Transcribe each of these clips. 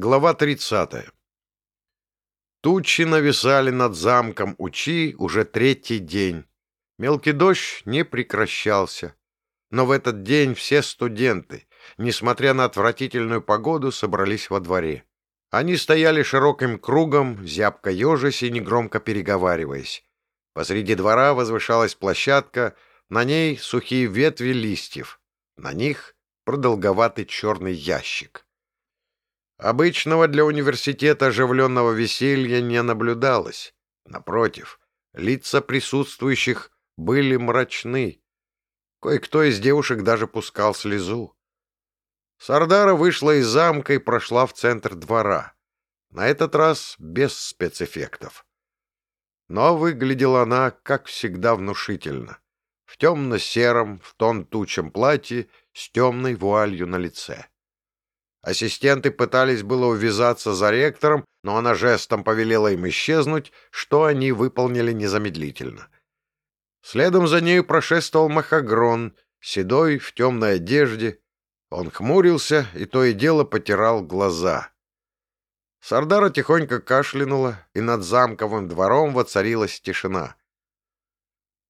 Глава 30. Тучи нависали над замком Учи уже третий день. Мелкий дождь не прекращался. Но в этот день все студенты, несмотря на отвратительную погоду, собрались во дворе. Они стояли широким кругом, зябко ежась и негромко переговариваясь. Посреди двора возвышалась площадка, на ней сухие ветви листьев. На них продолговатый черный ящик. Обычного для университета оживленного веселья не наблюдалось. Напротив, лица присутствующих были мрачны. Кое-кто из девушек даже пускал слезу. Сардара вышла из замка и прошла в центр двора. На этот раз без спецэффектов. Но выглядела она, как всегда, внушительно. В темно-сером, в тон тучем платье с темной вуалью на лице. Ассистенты пытались было увязаться за ректором, но она жестом повелела им исчезнуть, что они выполнили незамедлительно. Следом за нею прошествовал Махагрон, седой, в темной одежде. Он хмурился и то и дело потирал глаза. Сардара тихонько кашлянула, и над замковым двором воцарилась тишина.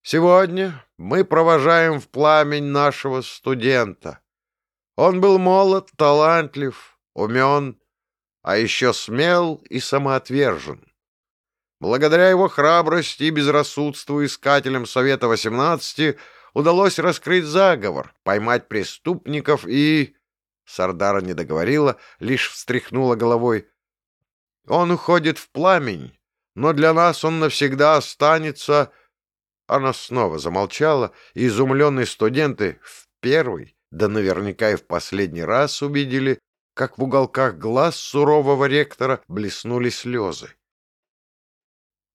«Сегодня мы провожаем в пламень нашего студента», он был молод, талантлив, умен, а еще смел и самоотвержен. Благодаря его храбрости и безрассудству искателям Совета 18 удалось раскрыть заговор, поймать преступников и... Сардара не договорила, лишь встряхнула головой. Он уходит в пламень, но для нас он навсегда останется... Она снова замолчала, и изумленные студенты в первый да наверняка и в последний раз увидели, как в уголках глаз сурового ректора блеснули слезы.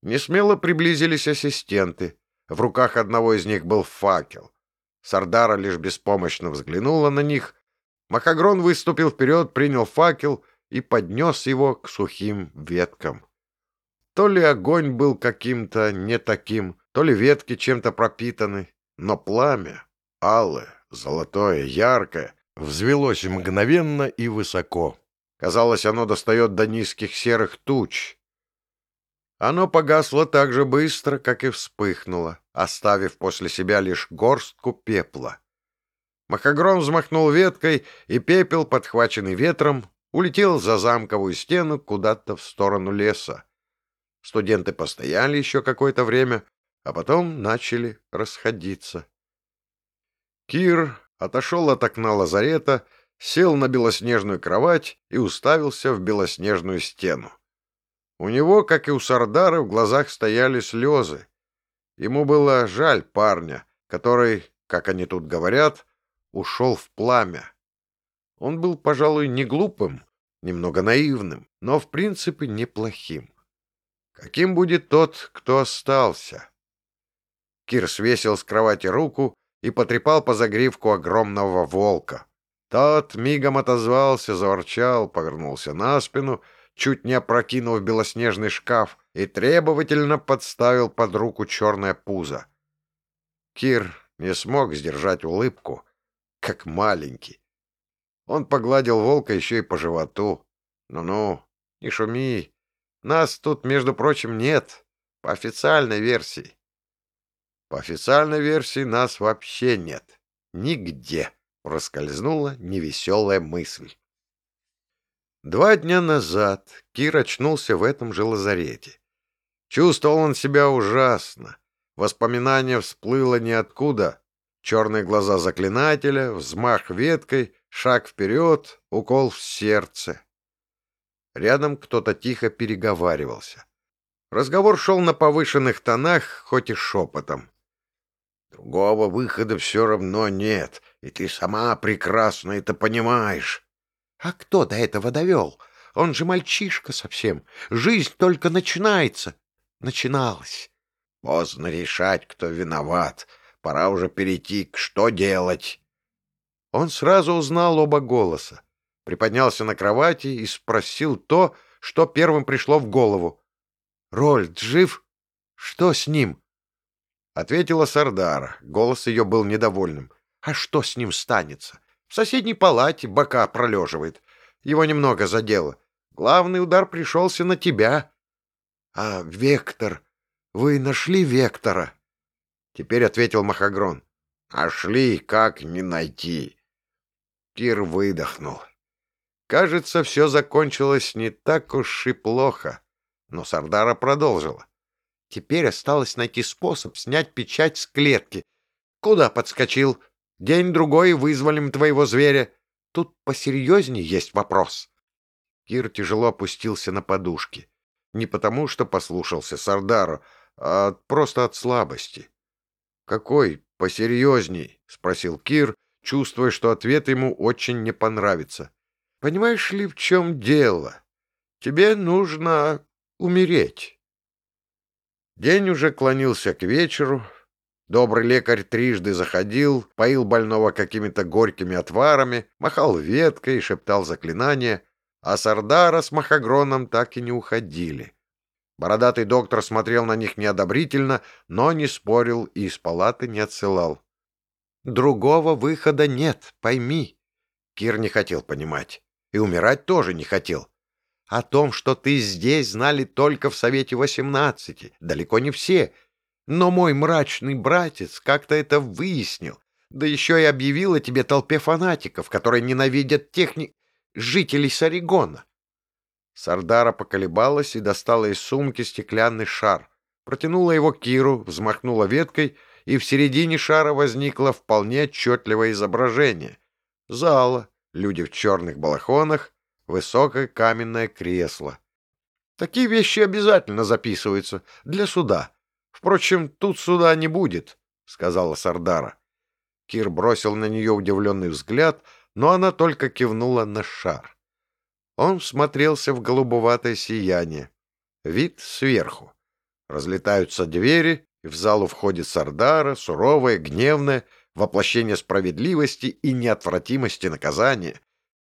Несмело приблизились ассистенты. В руках одного из них был факел. Сардара лишь беспомощно взглянула на них. Макагрон выступил вперед, принял факел и поднес его к сухим веткам. То ли огонь был каким-то не таким, то ли ветки чем-то пропитаны, но пламя, алое, Золотое, яркое, взвелось мгновенно и высоко. Казалось, оно достает до низких серых туч. Оно погасло так же быстро, как и вспыхнуло, оставив после себя лишь горстку пепла. Махагрон взмахнул веткой, и пепел, подхваченный ветром, улетел за замковую стену куда-то в сторону леса. Студенты постояли еще какое-то время, а потом начали расходиться. Кир отошел от окна лазарета, сел на белоснежную кровать и уставился в белоснежную стену. У него, как и у Сардара, в глазах стояли слезы. Ему было жаль парня, который, как они тут говорят, ушел в пламя. Он был, пожалуй, не глупым, немного наивным, но в принципе неплохим. Каким будет тот, кто остался? Кир свесил с кровати руку и потрепал по загривку огромного волка. Тот мигом отозвался, заворчал, повернулся на спину, чуть не опрокинув белоснежный шкаф, и требовательно подставил под руку черное пузо. Кир не смог сдержать улыбку, как маленький. Он погладил волка еще и по животу. «Ну-ну, не шуми. Нас тут, между прочим, нет. По официальной версии. По официальной версии нас вообще нет. Нигде. Проскользнула невеселая мысль. Два дня назад Кир очнулся в этом же лазарете. Чувствовал он себя ужасно. Воспоминание всплыло ниоткуда. Черные глаза заклинателя, взмах веткой, шаг вперед, укол в сердце. Рядом кто-то тихо переговаривался. Разговор шел на повышенных тонах, хоть и шепотом. Другого выхода все равно нет, и ты сама прекрасно это понимаешь. А кто до этого довел? Он же мальчишка совсем. Жизнь только начинается. Начиналась. Поздно решать, кто виноват. Пора уже перейти к что делать. Он сразу узнал оба голоса. Приподнялся на кровати и спросил то, что первым пришло в голову. «Рольд жив? Что с ним?» Ответила Сардара. Голос ее был недовольным. А что с ним станется? В соседней палате бока пролеживает. Его немного задело. Главный удар пришелся на тебя. А Вектор... Вы нашли Вектора? Теперь ответил Махагрон. Нашли, как не найти. Кир выдохнул. Кажется, все закончилось не так уж и плохо. Но Сардара продолжила. Теперь осталось найти способ снять печать с клетки. Куда подскочил? День-другой вызволим твоего зверя. Тут посерьезнее есть вопрос. Кир тяжело опустился на подушки. Не потому, что послушался Сардару, а просто от слабости. «Какой посерьезней?» — спросил Кир, чувствуя, что ответ ему очень не понравится. «Понимаешь ли, в чем дело? Тебе нужно умереть». День уже клонился к вечеру. Добрый лекарь трижды заходил, поил больного какими-то горькими отварами, махал веткой и шептал заклинания, а Сардара с Махагроном так и не уходили. Бородатый доктор смотрел на них неодобрительно, но не спорил и из палаты не отсылал. «Другого выхода нет, пойми». Кир не хотел понимать. И умирать тоже не хотел. О том, что ты здесь, знали только в Совете Восемнадцати, далеко не все. Но мой мрачный братец как-то это выяснил, да еще и объявил о тебе толпе фанатиков, которые ненавидят техник... жителей Саригона. Сардара поколебалась и достала из сумки стеклянный шар, протянула его Киру, взмахнула веткой, и в середине шара возникло вполне отчетливое изображение. Зала, люди в черных балахонах, высокое каменное кресло. Такие вещи обязательно записываются для суда. Впрочем, тут суда не будет, — сказала Сардара. Кир бросил на нее удивленный взгляд, но она только кивнула на шар. Он смотрелся в голубоватое сияние. Вид сверху. Разлетаются двери, и в залу входит Сардара, суровая, гневная, воплощение справедливости и неотвратимости наказания.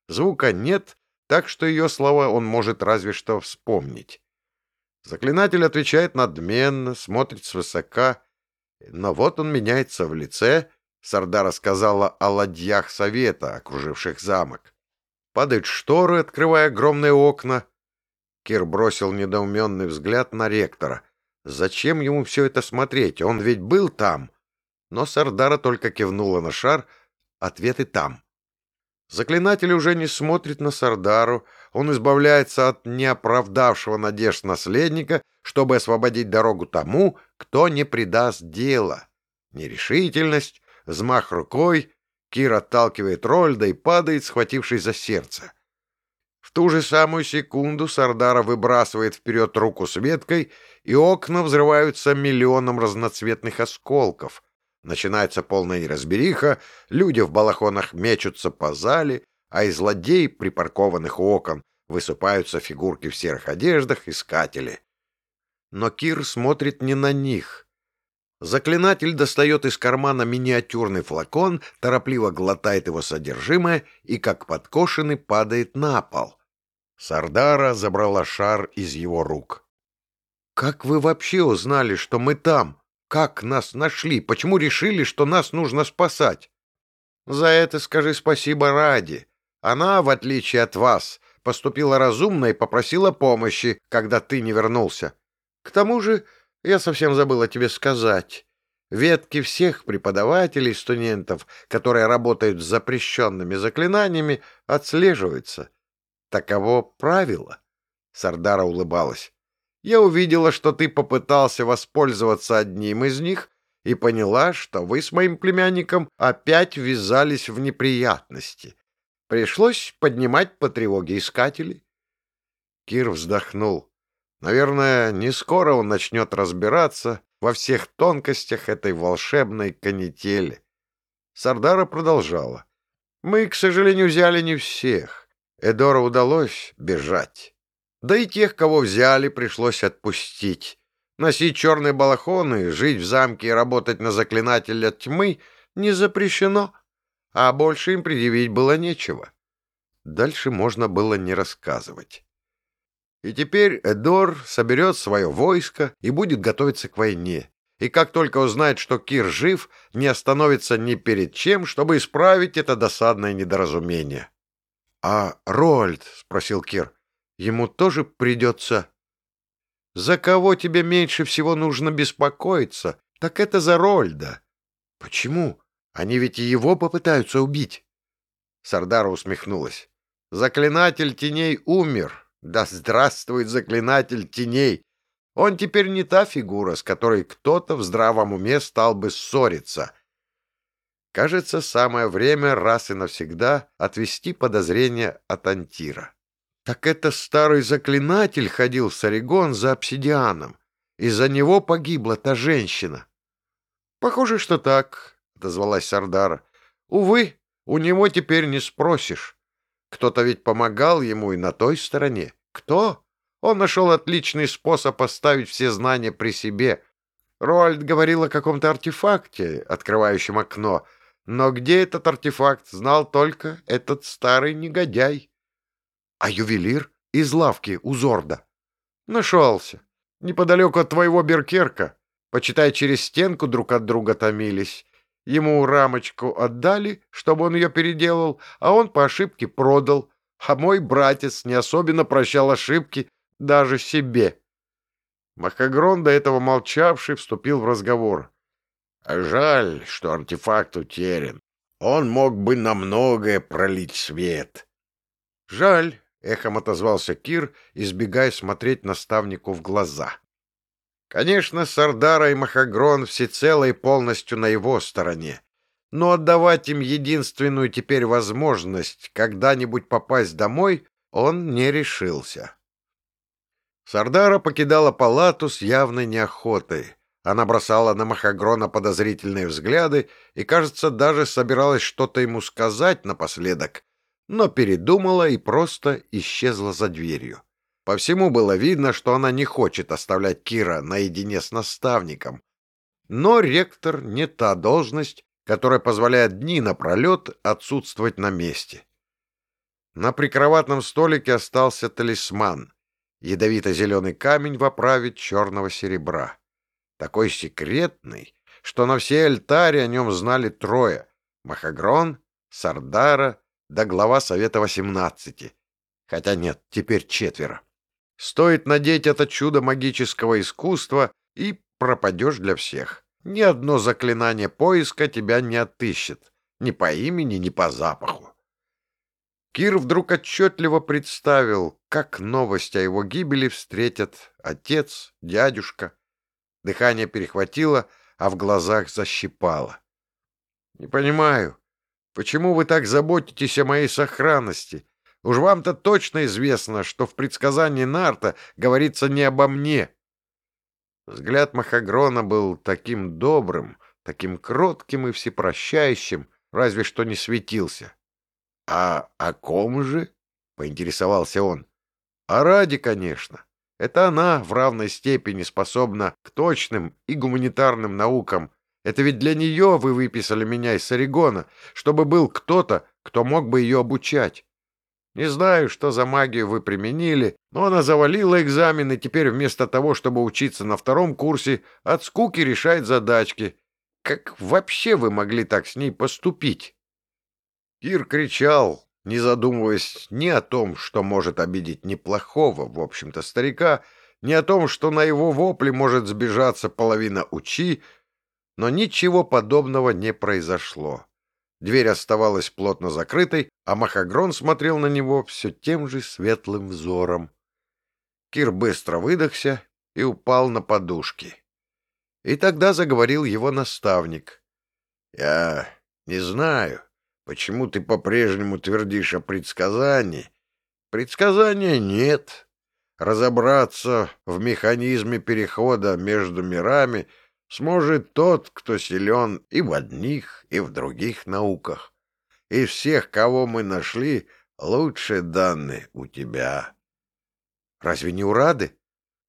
Звука нет, так что ее слова он может разве что вспомнить. Заклинатель отвечает надменно, смотрит свысока, но вот он меняется в лице. Сардара сказала о ладьях совета, окруживших замок. Падают шторы, открывая огромные окна. Кир бросил недоуменный взгляд на ректора. Зачем ему все это смотреть? Он ведь был там. Но Сардара только кивнула на шар. Ответ и там. Заклинатель уже не смотрит на Сардару, он избавляется от неоправдавшего надежд наследника, чтобы освободить дорогу тому, кто не предаст дело. Нерешительность, взмах рукой, Кир отталкивает Рольда и падает, схватившись за сердце. В ту же самую секунду Сардара выбрасывает вперед руку с веткой, и окна взрываются миллионом разноцветных осколков — Начинается полная неразбериха, люди в балахонах мечутся по зале, а из злодей, припаркованных у окон, высыпаются фигурки в серых одеждах, искатели. Но Кир смотрит не на них. Заклинатель достает из кармана миниатюрный флакон, торопливо глотает его содержимое и, как подкошенный, падает на пол. Сардара забрала шар из его рук. «Как вы вообще узнали, что мы там?» Как нас нашли? Почему решили, что нас нужно спасать? За это скажи спасибо ради. Она, в отличие от вас, поступила разумно и попросила помощи, когда ты не вернулся. К тому же, я совсем забыла тебе сказать. Ветки всех преподавателей, студентов, которые работают с запрещенными заклинаниями, отслеживаются. Таково правило. Сардара улыбалась. Я увидела, что ты попытался воспользоваться одним из них и поняла, что вы с моим племянником опять ввязались в неприятности. Пришлось поднимать по тревоге искателей. Кир вздохнул. Наверное, не скоро он начнет разбираться во всех тонкостях этой волшебной канители. Сардара продолжала. Мы, к сожалению, взяли не всех. Эдора удалось бежать. Да и тех, кого взяли, пришлось отпустить. Носить черные балахоны, жить в замке и работать на заклинателя тьмы не запрещено, а больше им предъявить было нечего. Дальше можно было не рассказывать. И теперь Эдор соберет свое войско и будет готовиться к войне. И как только узнает, что Кир жив, не остановится ни перед чем, чтобы исправить это досадное недоразумение. — А Рольд? — спросил Кир. Ему тоже придется... За кого тебе меньше всего нужно беспокоиться, так это за Рольда. Почему? Они ведь и его попытаются убить. Сардара усмехнулась. Заклинатель теней умер. Да здравствует заклинатель теней! Он теперь не та фигура, с которой кто-то в здравом уме стал бы ссориться. Кажется, самое время раз и навсегда отвести подозрения от Антира. Так это старый заклинатель ходил в Саригон за обсидианом. Из-за него погибла та женщина. — Похоже, что так, — отозвалась Сардара. — Увы, у него теперь не спросишь. Кто-то ведь помогал ему и на той стороне. Кто? Он нашел отличный способ оставить все знания при себе. Роальд говорил о каком-то артефакте, открывающем окно, но где этот артефакт, знал только этот старый негодяй. А ювелир из лавки у Зорда? Нашелся. Неподалеку от твоего Беркерка. Почитай, через стенку друг от друга томились. Ему рамочку отдали, чтобы он ее переделал, а он по ошибке продал. А мой братец не особенно прощал ошибки, даже себе. Махагрон, до этого молчавший, вступил в разговор. «Жаль, что артефакт утерян. Он мог бы на многое пролить свет». «Жаль», — эхом отозвался Кир, избегая смотреть наставнику в глаза. Конечно, Сардара и Махагрон всецело и полностью на его стороне, но отдавать им единственную теперь возможность когда-нибудь попасть домой он не решился. Сардара покидала палату с явной неохотой. Она бросала на Махагрона подозрительные взгляды и, кажется, даже собиралась что-то ему сказать напоследок, но передумала и просто исчезла за дверью. По всему было видно, что она не хочет оставлять Кира наедине с наставником. Но ректор не та должность, которая позволяет дни напролет отсутствовать на месте. На прикроватном столике остался талисман ядовито-зеленый камень в оправе черного серебра. Такой секретный, что на все альтаре о нем знали трое — Махагрон, Сардара да глава Совета Восемнадцати. Хотя нет, теперь четверо. Стоит надеть это чудо магического искусства, и пропадешь для всех. Ни одно заклинание поиска тебя не отыщет. Ни по имени, ни по запаху. Кир вдруг отчетливо представил, как новость о его гибели встретят отец, дядюшка. Дыхание перехватило, а в глазах защипало. — Не понимаю, почему вы так заботитесь о моей сохранности? Уж вам-то точно известно, что в предсказании Нарта говорится не обо мне. Взгляд Махагрона был таким добрым, таким кротким и всепрощающим, разве что не светился. — «А о ком же?» — поинтересовался он. «О Раде, конечно. Это она в равной степени способна к точным и гуманитарным наукам. Это ведь для нее вы выписали меня из Орегона, чтобы был кто-то, кто мог бы ее обучать. Не знаю, что за магию вы применили, но она завалила экзамен и теперь вместо того, чтобы учиться на втором курсе, от скуки решает задачки. Как вообще вы могли так с ней поступить?» Кир кричал, не задумываясь ни о том, что может обидеть неплохого, в общем-то, старика, ни о том, что на его вопли может сбежаться половина учи, но ничего подобного не произошло. Дверь оставалась плотно закрытой, а Махагрон смотрел на него все тем же светлым взором. Кир быстро выдохся и упал на подушки. И тогда заговорил его наставник. — Я не знаю, Почему ты по-прежнему твердишь о предсказании? Предсказания нет. Разобраться в механизме перехода между мирами сможет тот, кто силен и в одних, и в других науках. Из всех, кого мы нашли, лучшие данные у тебя. Разве не у Рады?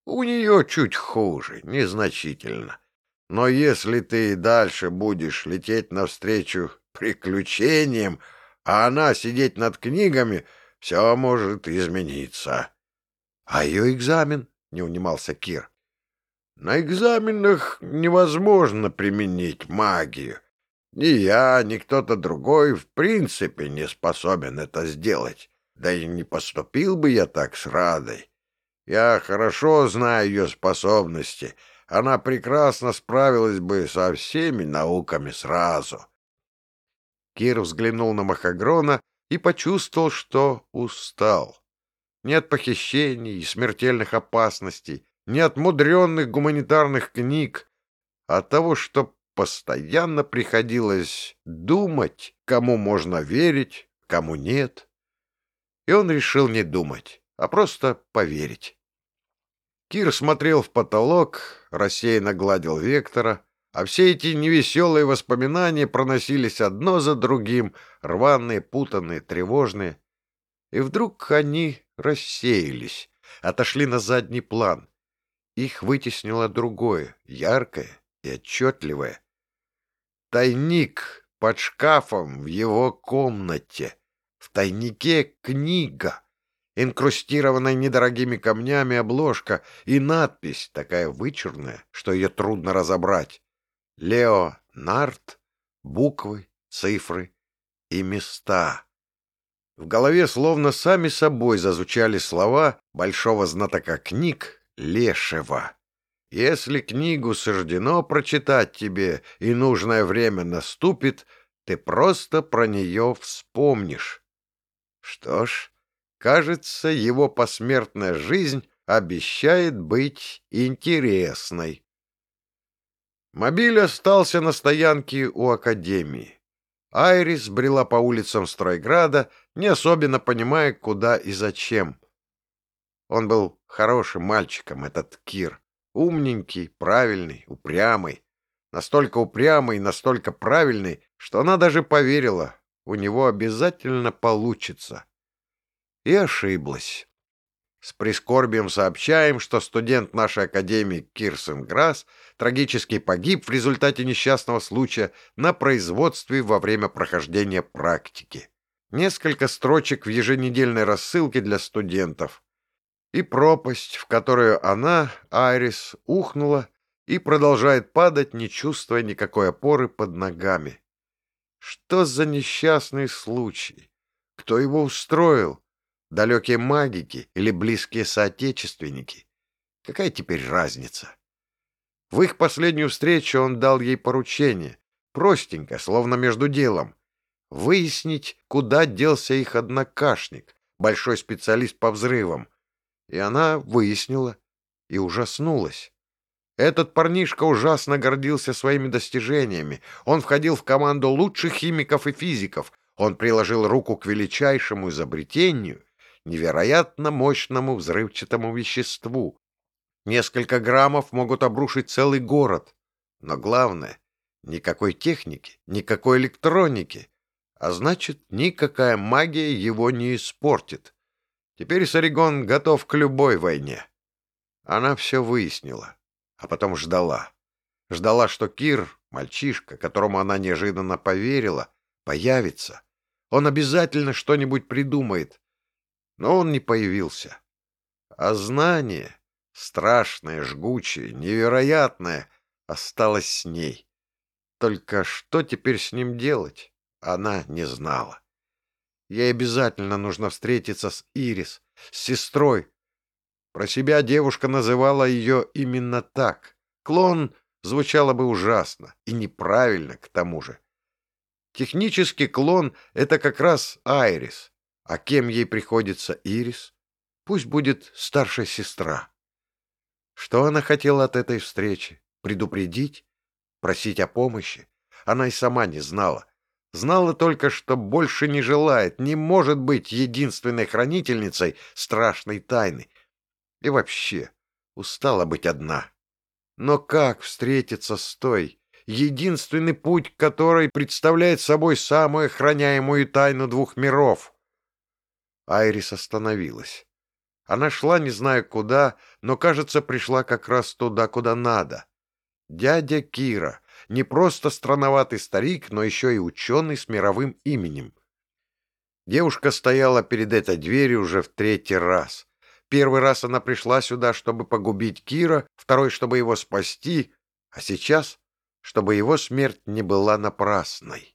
У нее чуть хуже, незначительно. Но если ты и дальше будешь лететь навстречу приключениям, а она сидеть над книгами, все может измениться. — А ее экзамен? — не унимался Кир. — На экзаменах невозможно применить магию. Ни я, ни кто-то другой в принципе не способен это сделать. Да и не поступил бы я так с Радой. Я хорошо знаю ее способности. Она прекрасно справилась бы со всеми науками сразу. Кир взглянул на Махагрона и почувствовал, что устал. Ни от похищений и смертельных опасностей, ни от мудренных гуманитарных книг, а от того, что постоянно приходилось думать, кому можно верить, кому нет. И он решил не думать, а просто поверить. Кир смотрел в потолок, рассеянно гладил Вектора, а все эти невеселые воспоминания проносились одно за другим, рваные, путанные, тревожные. И вдруг они рассеялись, отошли на задний план. Их вытеснило другое, яркое и отчетливое. Тайник под шкафом в его комнате. В тайнике книга, инкрустированная недорогими камнями обложка и надпись, такая вычурная, что ее трудно разобрать. Лео Нарт, буквы, цифры и места. В голове словно сами собой зазвучали слова большого знатока книг Лешева. Если книгу суждено прочитать тебе и нужное время наступит, ты просто про нее вспомнишь. Что ж, кажется, его посмертная жизнь обещает быть интересной. Мобиль остался на стоянке у Академии. Айрис брела по улицам Стройграда, не особенно понимая, куда и зачем. Он был хорошим мальчиком, этот Кир. Умненький, правильный, упрямый. Настолько упрямый настолько правильный, что она даже поверила, у него обязательно получится. И ошиблась. С прискорбием сообщаем, что студент нашей академии Кирсен Грасс трагически погиб в результате несчастного случая на производстве во время прохождения практики. Несколько строчек в еженедельной рассылке для студентов и пропасть, в которую она, Айрис, ухнула и продолжает падать, не чувствуя никакой опоры под ногами. Что за несчастный случай? Кто его устроил? Далекие магики или близкие соотечественники? Какая теперь разница? В их последнюю встречу он дал ей поручение, простенько, словно между делом, выяснить, куда делся их однокашник, большой специалист по взрывам, и она выяснила и ужаснулась. Этот парнишка ужасно гордился своими достижениями. Он входил в команду лучших химиков и физиков. Он приложил руку к величайшему изобретению, невероятно мощному взрывчатому веществу. Несколько граммов могут обрушить целый город. Но главное — никакой техники, никакой электроники. А значит, никакая магия его не испортит. Теперь Саригон готов к любой войне. Она все выяснила, а потом ждала. Ждала, что Кир, мальчишка, которому она неожиданно поверила, появится. Он обязательно что-нибудь придумает. Но он не появился. А знание, страшное, жгучее, невероятное, осталось с ней. Только что теперь с ним делать, она не знала. Ей обязательно нужно встретиться с Ирис, с сестрой. Про себя девушка называла ее именно так. Клон звучало бы ужасно и неправильно к тому же. Технически клон — это как раз Айрис. А кем ей приходится Ирис? Пусть будет старшая сестра. Что она хотела от этой встречи? Предупредить? Просить о помощи? Она и сама не знала. Знала только, что больше не желает, не может быть единственной хранительницей страшной тайны. И вообще, устала быть одна. Но как встретиться с той, единственный путь которой представляет собой самую охраняемую тайну двух миров? Айрис остановилась. Она шла не зная куда, но, кажется, пришла как раз туда, куда надо. Дядя Кира, не просто странноватый старик, но еще и ученый с мировым именем. Девушка стояла перед этой дверью уже в третий раз. Первый раз она пришла сюда, чтобы погубить Кира, второй, чтобы его спасти, а сейчас, чтобы его смерть не была напрасной.